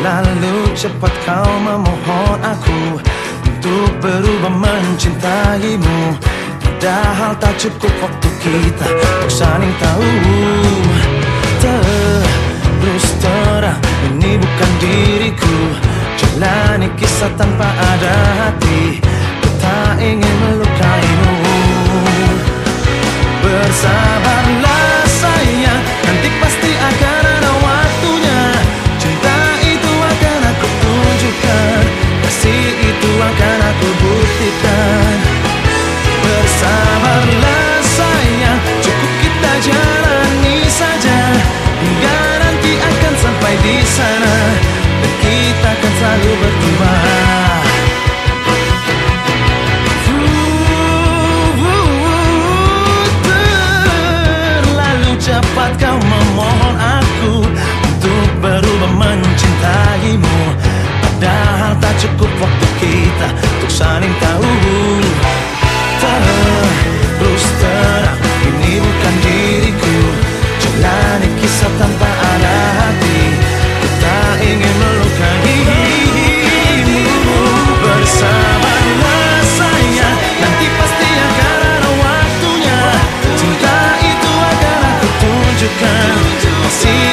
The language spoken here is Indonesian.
Lalu cepat kau memohon aku Untuk berubah mencintaimu. Padahal tak cukup waktu kita Untuk saling tahu. Terus terang Ini bukan diriku. Jalani kisah tanpa ada hati. Ku tak ingin melukaimu. Bersama kasih itu akan aku buktikan. Bersabarlah sayang Cukup kita jalani saja. Hingga nanti akan sampai di sana. see